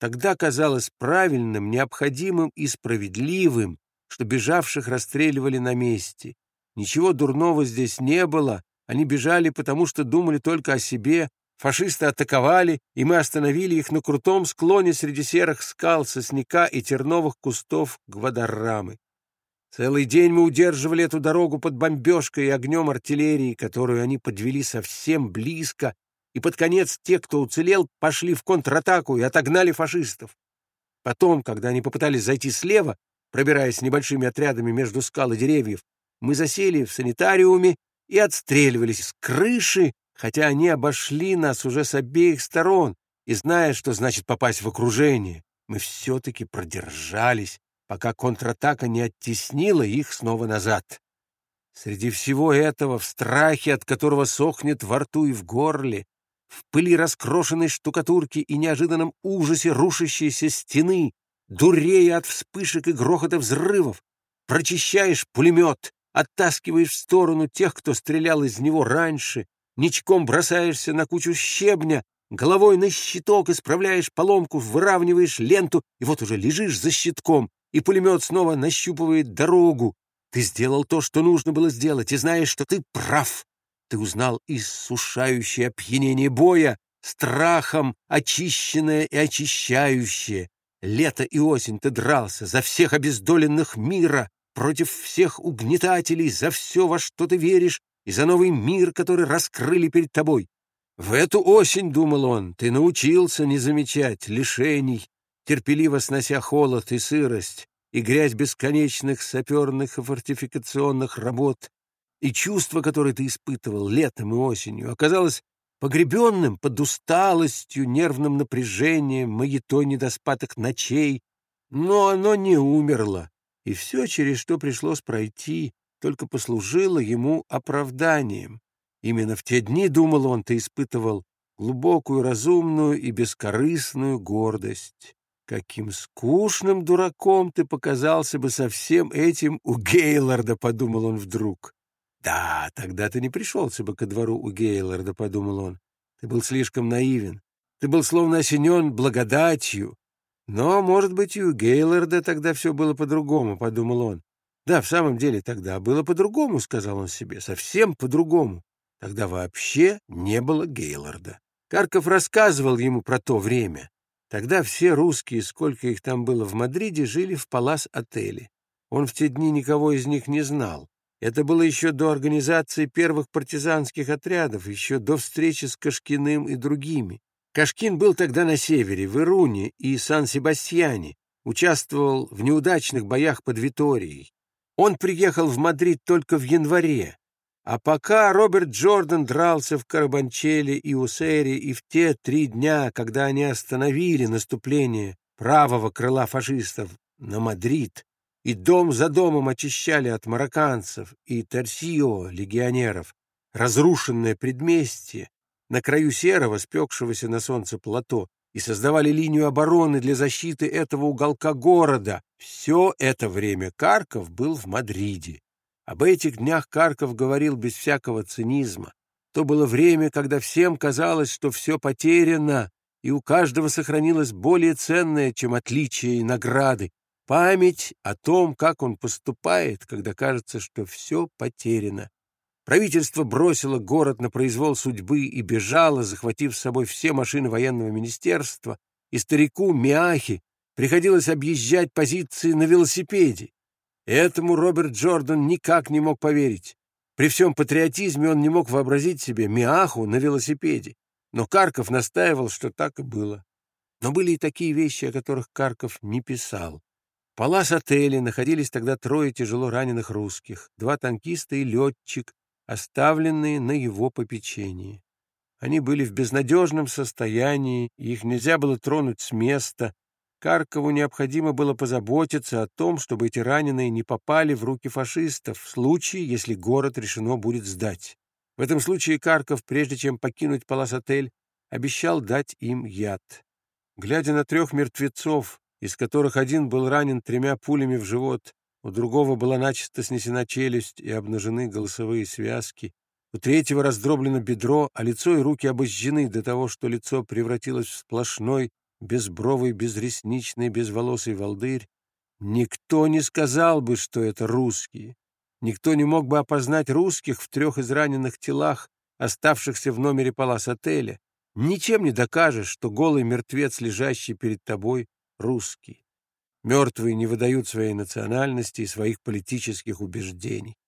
Тогда казалось правильным, необходимым и справедливым, что бежавших расстреливали на месте. Ничего дурного здесь не было, они бежали, потому что думали только о себе. Фашисты атаковали, и мы остановили их на крутом склоне среди серых скал, сосняка и терновых кустов Гвадаррамы. Целый день мы удерживали эту дорогу под бомбежкой и огнем артиллерии, которую они подвели совсем близко, и под конец те, кто уцелел, пошли в контратаку и отогнали фашистов. Потом, когда они попытались зайти слева, пробираясь небольшими отрядами между скал и деревьев, мы засели в санитариуме и отстреливались с крыши, хотя они обошли нас уже с обеих сторон, и, зная, что значит попасть в окружение, мы все-таки продержались, пока контратака не оттеснила их снова назад. Среди всего этого, в страхе, от которого сохнет во рту и в горле, в пыли раскрошенной штукатурки и неожиданном ужасе рушащейся стены, дурея от вспышек и грохота взрывов, прочищаешь пулемет, оттаскиваешь в сторону тех, кто стрелял из него раньше, ничком бросаешься на кучу щебня, головой на щиток исправляешь поломку, выравниваешь ленту, и вот уже лежишь за щитком, и пулемет снова нащупывает дорогу. Ты сделал то, что нужно было сделать, и знаешь, что ты прав. Ты узнал иссушающее опьянение боя, страхом очищенное и очищающее. Лето и осень ты дрался за всех обездоленных мира, против всех угнетателей, за все, во что ты веришь, и за новый мир, который раскрыли перед тобой. В эту осень, — думал он, — ты научился не замечать лишений, терпеливо снося холод и сырость, и грязь бесконечных саперных и фортификационных работ, и чувство, которое ты испытывал летом и осенью, оказалось погребенным под усталостью, нервным напряжением, маятой недоспаток ночей, но оно не умерло, и все, через что пришлось пройти, только послужило ему оправданием. Именно в те дни, думал он, ты испытывал глубокую, разумную и бескорыстную гордость. Каким скучным дураком ты показался бы со всем этим у Гейлорда, подумал он вдруг. Да, тогда ты не пришелся бы ко двору у Гейлорда, подумал он. Ты был слишком наивен. Ты был словно осенен благодатью, но, может быть, и у Гейлорда тогда все было по-другому, — подумал он. Да, в самом деле тогда было по-другому, — сказал он себе, — совсем по-другому. Тогда вообще не было Гейлорда. Карков рассказывал ему про то время. Тогда все русские, сколько их там было в Мадриде, жили в палас-отеле. Он в те дни никого из них не знал. Это было еще до организации первых партизанских отрядов, еще до встречи с Кашкиным и другими. Кашкин был тогда на севере, в Ируне и Сан-Себастьяне, участвовал в неудачных боях под Виторией. Он приехал в Мадрид только в январе, а пока Роберт Джордан дрался в Карабанчеле и Усере и в те три дня, когда они остановили наступление правого крыла фашистов на Мадрид, и дом за домом очищали от марокканцев и терсио, легионеров, разрушенное предместье, на краю серого, спекшегося на солнце плато, и создавали линию обороны для защиты этого уголка города. Все это время Карков был в Мадриде. Об этих днях Карков говорил без всякого цинизма. То было время, когда всем казалось, что все потеряно, и у каждого сохранилось более ценное, чем отличие и награды, память о том, как он поступает, когда кажется, что все потеряно. Правительство бросило город на произвол судьбы и бежало, захватив с собой все машины военного министерства, и старику Миахи приходилось объезжать позиции на велосипеде. Этому Роберт Джордан никак не мог поверить. При всем патриотизме он не мог вообразить себе Миаху на велосипеде. Но Карков настаивал, что так и было. Но были и такие вещи, о которых Карков не писал. В палас-отеле находились тогда трое тяжело раненых русских, два танкиста и летчик, оставленные на его попечении. Они были в безнадежном состоянии, их нельзя было тронуть с места. Каркову необходимо было позаботиться о том, чтобы эти раненые не попали в руки фашистов в случае, если город решено будет сдать. В этом случае Карков, прежде чем покинуть палас-отель, обещал дать им яд. Глядя на трех мертвецов, из которых один был ранен тремя пулями в живот, у другого была начисто снесена челюсть и обнажены голосовые связки, у третьего раздроблено бедро, а лицо и руки обожжены до того, что лицо превратилось в сплошной безбровый, безресничный, безволосый волдырь, никто не сказал бы, что это русские. Никто не мог бы опознать русских в трех израненных телах, оставшихся в номере палас-отеля. Ничем не докажешь, что голый мертвец, лежащий перед тобой, русский. Мертвые не выдают своей национальности и своих политических убеждений.